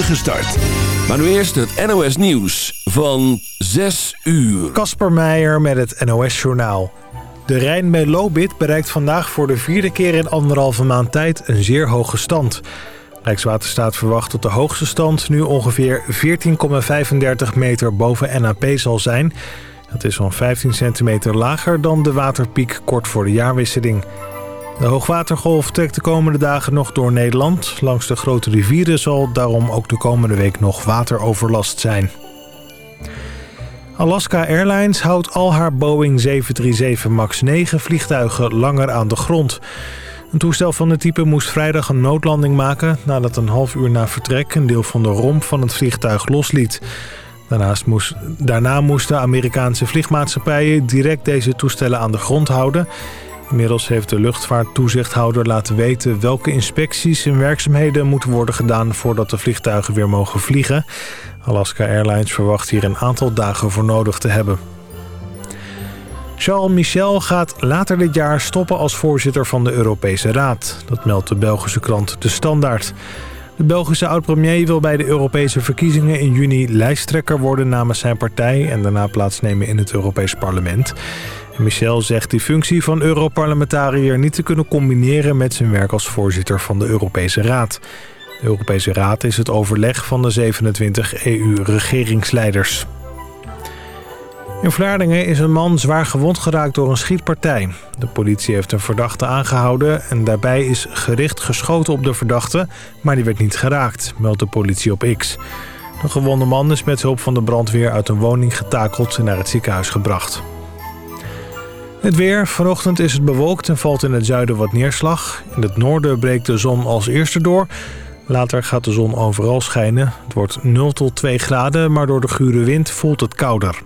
start. Maar nu eerst het NOS Nieuws van 6 uur. Kasper Meijer met het NOS Journaal. De Rijn Melobit bereikt vandaag voor de vierde keer in anderhalve maand tijd een zeer hoge stand. Rijkswaterstaat verwacht dat de hoogste stand nu ongeveer 14,35 meter boven NAP zal zijn. Dat is zo'n 15 centimeter lager dan de waterpiek kort voor de jaarwisseling. De hoogwatergolf trekt de komende dagen nog door Nederland. Langs de grote rivieren zal daarom ook de komende week nog wateroverlast zijn. Alaska Airlines houdt al haar Boeing 737 MAX 9 vliegtuigen langer aan de grond. Een toestel van de type moest vrijdag een noodlanding maken... nadat een half uur na vertrek een deel van de romp van het vliegtuig losliet. Daarnaast moest, daarna moesten Amerikaanse vliegmaatschappijen direct deze toestellen aan de grond houden... Inmiddels heeft de luchtvaarttoezichthouder laten weten welke inspecties en werkzaamheden moeten worden gedaan voordat de vliegtuigen weer mogen vliegen. Alaska Airlines verwacht hier een aantal dagen voor nodig te hebben. Charles Michel gaat later dit jaar stoppen als voorzitter van de Europese Raad. Dat meldt de Belgische krant De Standaard. De Belgische oud-premier wil bij de Europese verkiezingen in juni lijsttrekker worden namens zijn partij... en daarna plaatsnemen in het Europees Parlement. Michel zegt die functie van Europarlementariër niet te kunnen combineren met zijn werk als voorzitter van de Europese Raad. De Europese Raad is het overleg van de 27 EU-regeringsleiders. In Vlaardingen is een man zwaar gewond geraakt door een schietpartij. De politie heeft een verdachte aangehouden en daarbij is gericht geschoten op de verdachte, maar die werd niet geraakt, meldt de politie op X. De gewonde man is met hulp van de brandweer uit een woning getakeld en naar het ziekenhuis gebracht. Het weer. Vanochtend is het bewolkt en valt in het zuiden wat neerslag. In het noorden breekt de zon als eerste door. Later gaat de zon overal schijnen. Het wordt 0 tot 2 graden, maar door de gure wind voelt het kouder.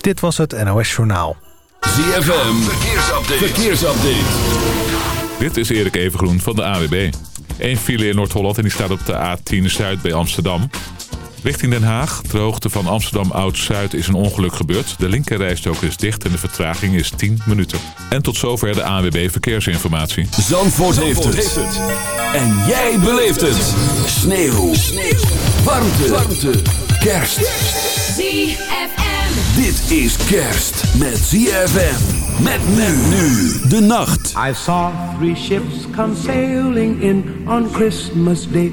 Dit was het NOS Journaal. ZFM. Verkeersupdate. Verkeersupdate. Dit is Erik Evengroen van de AWB. Eén file in Noord-Holland en die staat op de A10 Zuid bij Amsterdam. Richting Den Haag, de hoogte van Amsterdam Oud-Zuid, is een ongeluk gebeurd. De linkerrijstok is dicht en de vertraging is 10 minuten. En tot zover de ANWB Verkeersinformatie. Zandvoort, heeft, het. En jij beleeft het. Sneeuw. Sneeuw. Warmte. Warmte. Kerst. ZFM. Dit is kerst met ZFM. Met men nu de nacht. I saw three ships come sailing in on Christmas Day,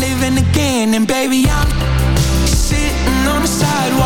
living again And baby, I'm sitting on the sidewalk.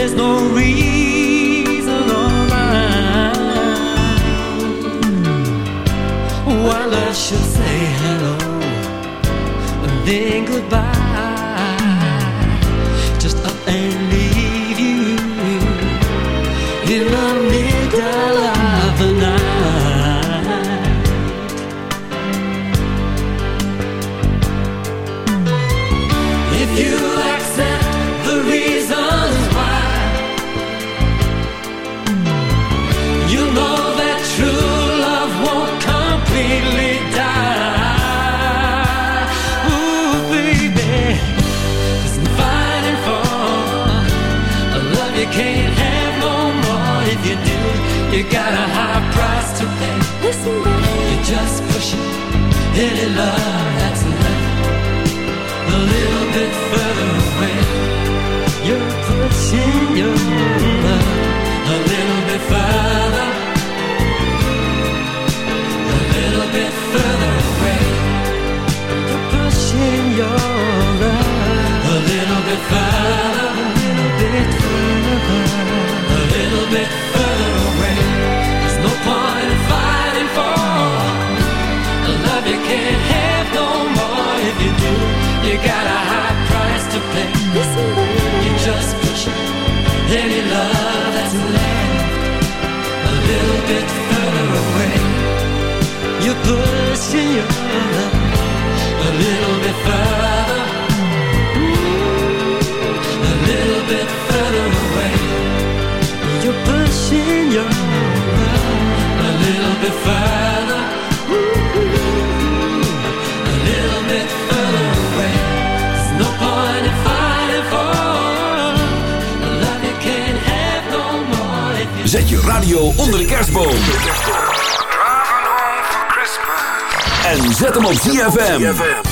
there's no reason or rhyme why I should say hello and then goodbye. love. pushing oh, your love a little bit further, mm. a little bit further away. You're pushing your love a little bit further. Mm-hmm. A little bit further away. There's no point in fighting for that you can't have no more. Zet je radio onder de kerstboom. En zet hem op ZFM.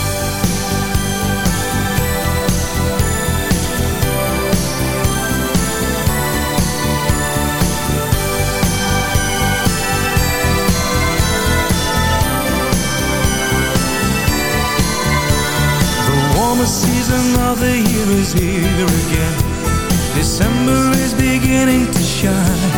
season of the year is here again. December is beginning to shine.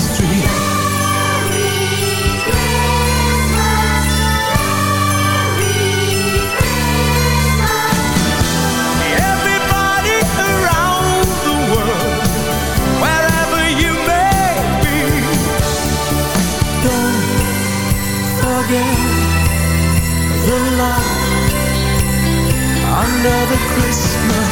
Christmas.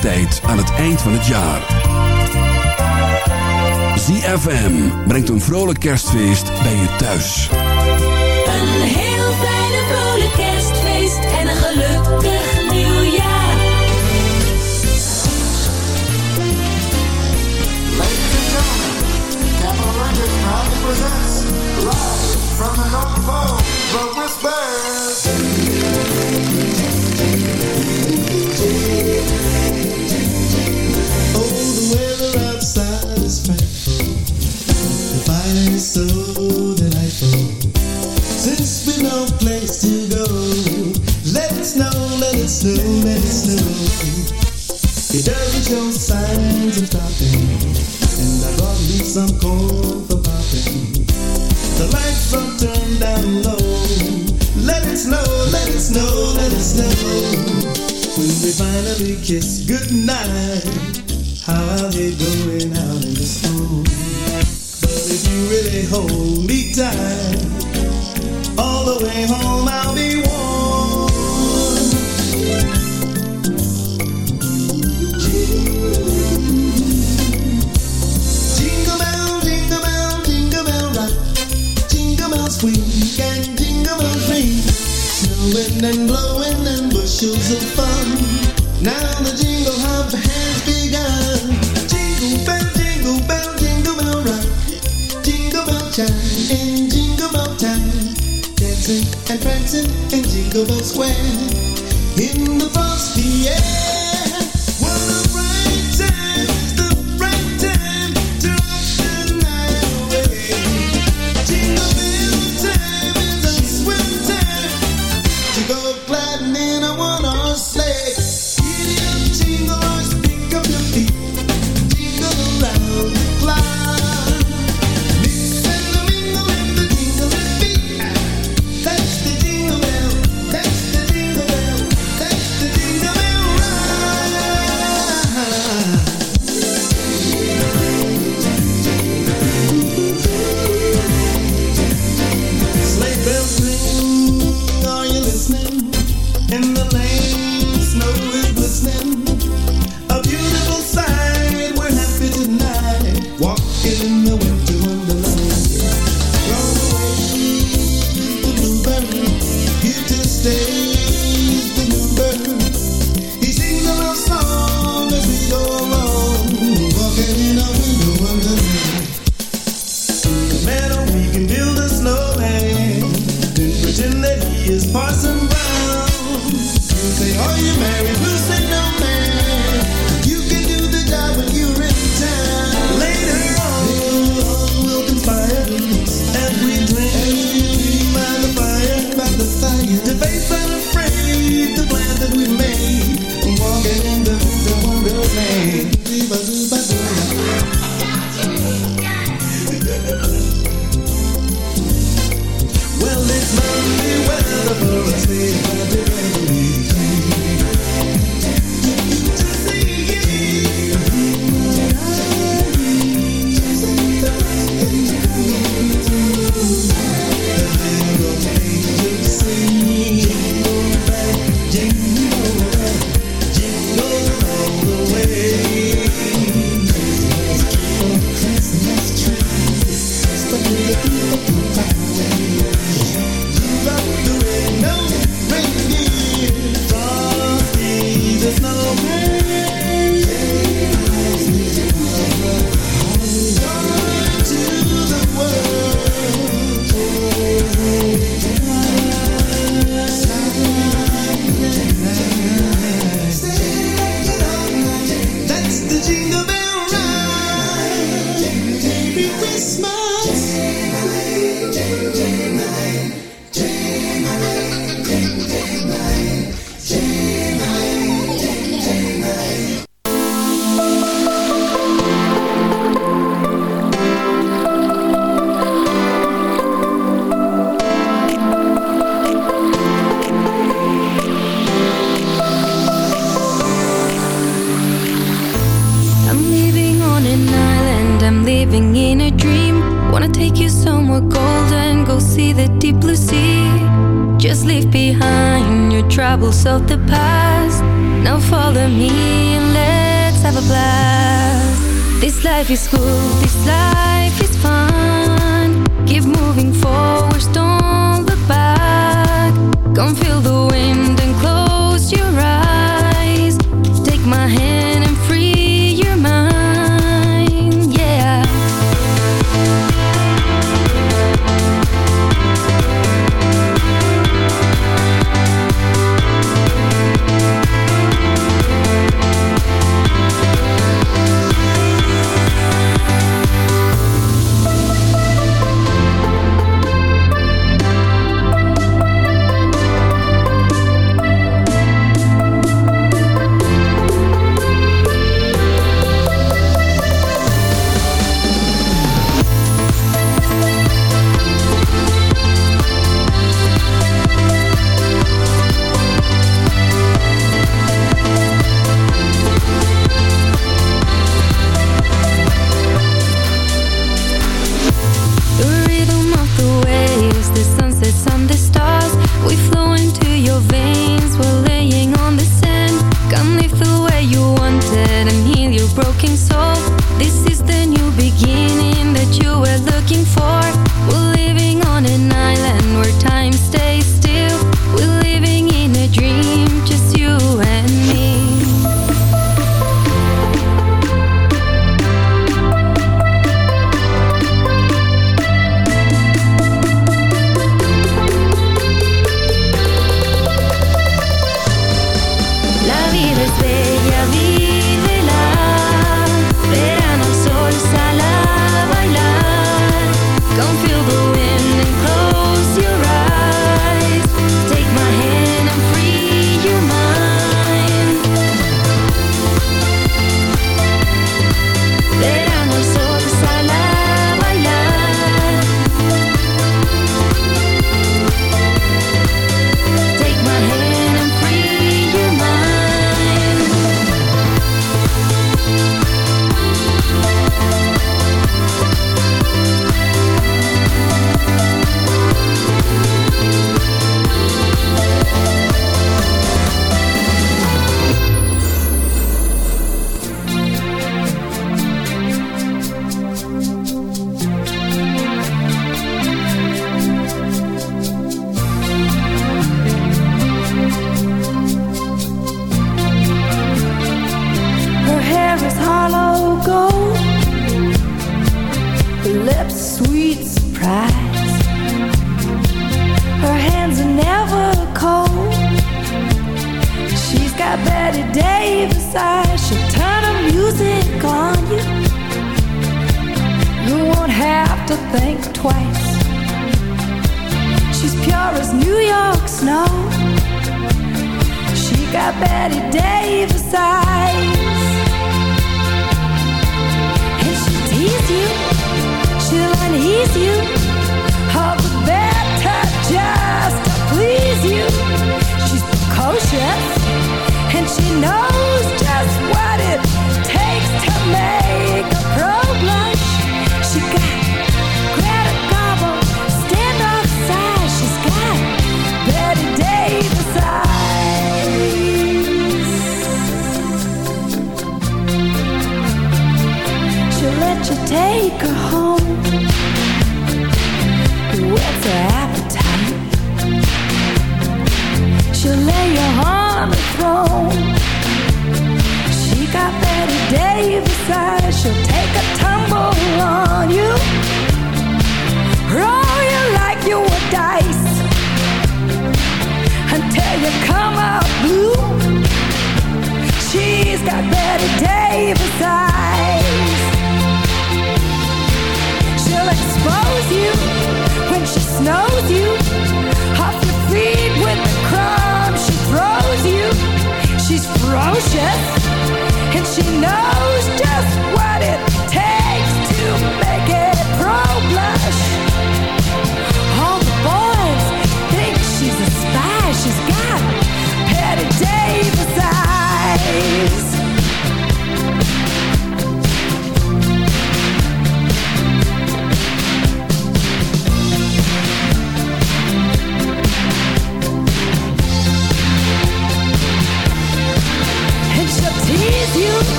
tijd aan het eind van het jaar. ZFM brengt een vrolijk kerstfeest bij je thuis. Een heel fijne vrolijk kerstfeest en een gelukkig nieuwjaar. Ladies and gentlemen, Live from the North Pole, kiss goodnight. How are they going out in the storm? But if you really hold me tight. time in Jingle Bell Time, dancing and prancing in Jingle Bell Square in the frosty air.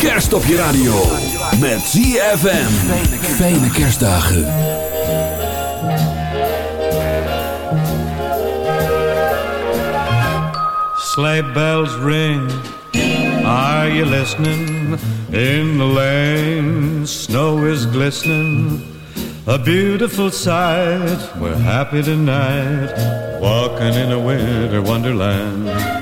Kerst op je radio. Met ZFM. Fijne kerstdagen. Sleigh bells ring. Are you listening? In the lane, snow is glistening. A beautiful sight. We're happy tonight. Walking in a winter wonderland.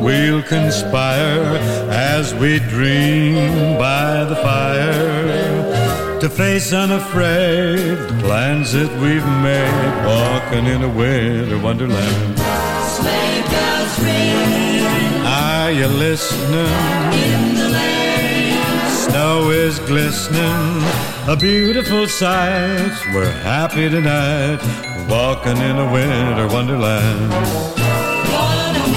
we'll conspire as we dream by the fire to face unafraid the plans that we've made, walking in a winter wonderland. Sleigh bells ring Are you listening? in the lane. Snow is glistening, a beautiful sight. We're happy tonight, walking in a winter wonderland.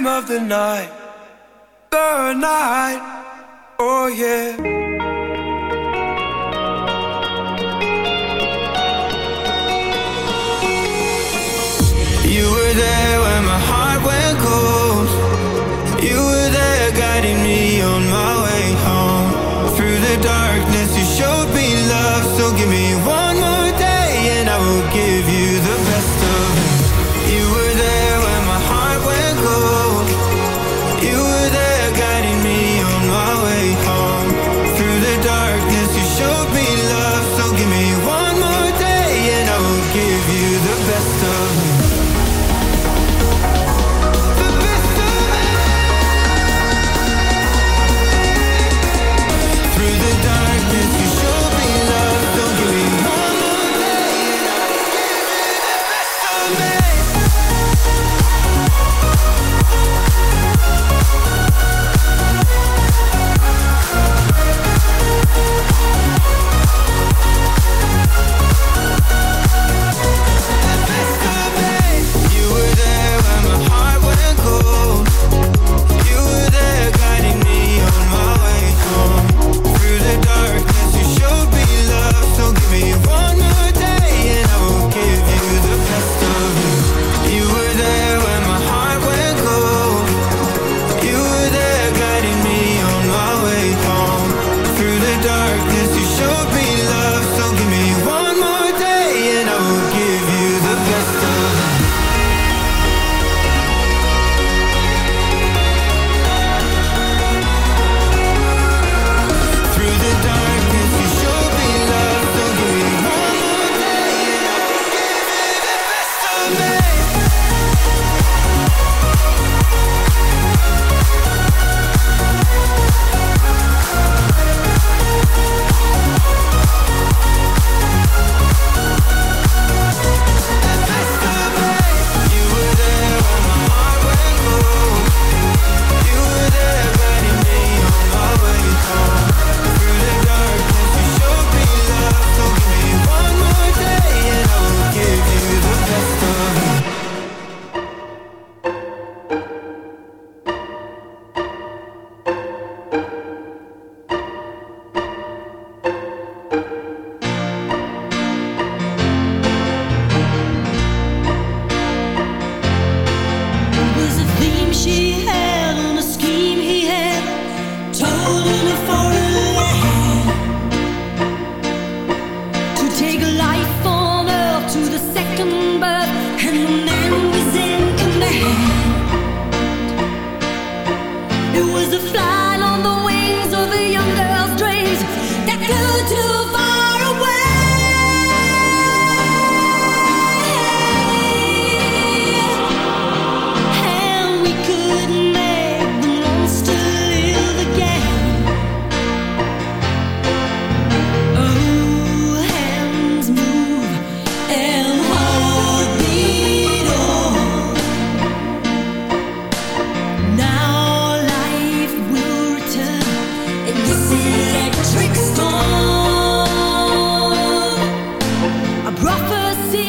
time of the night, the night, oh yeah. You were there when my heart went cold. You were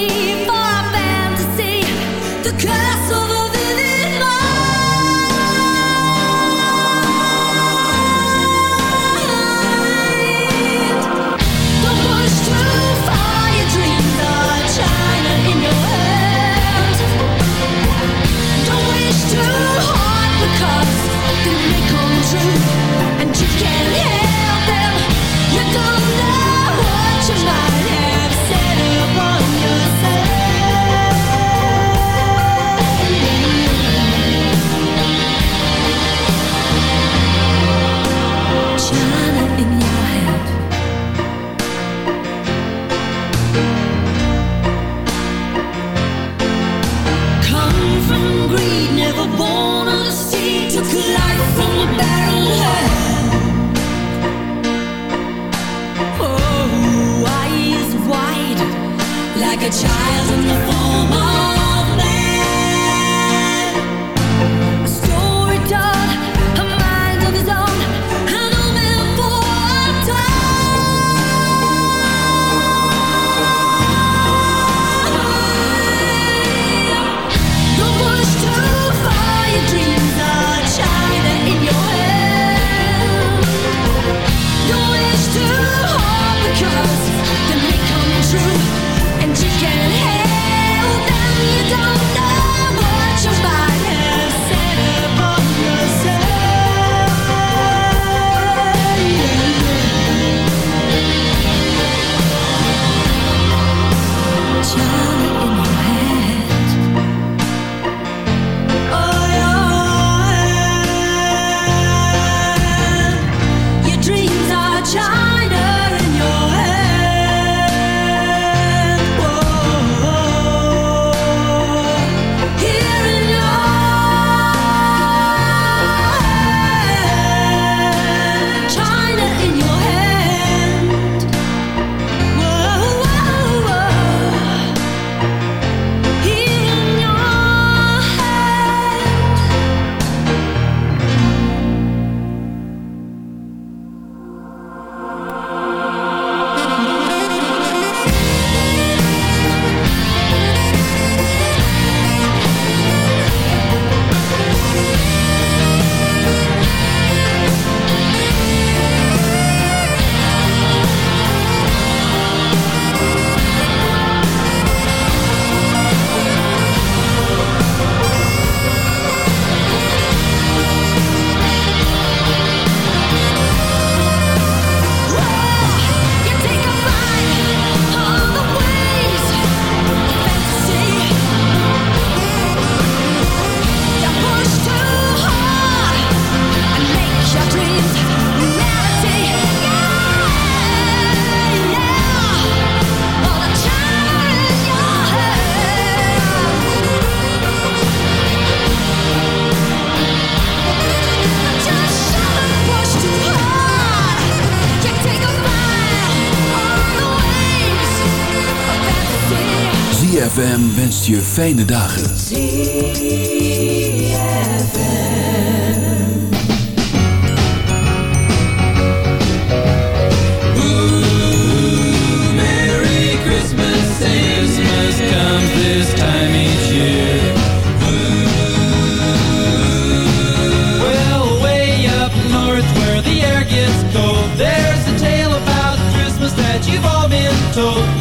see Fijne dagen. Merry Christmas, Christmas comes this time each year. Well, way up north where the air gets cold, there's a tale about Christmas that you've all been told.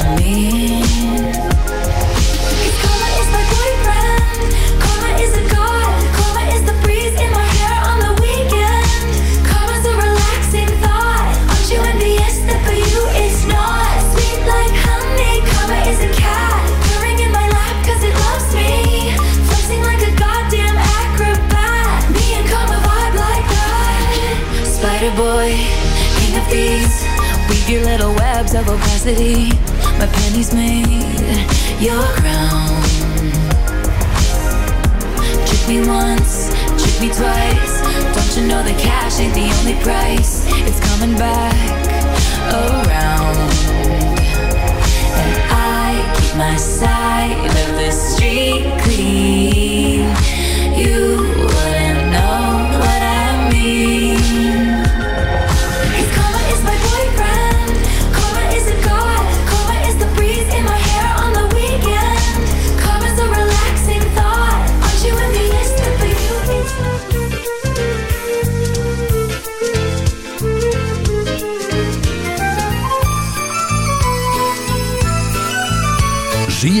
webs of opacity. My pennies made your crown. Trick me once, trick me twice. Don't you know that cash ain't the only price? It's coming back around. And I keep my side of the street clean. You wouldn't know what I mean.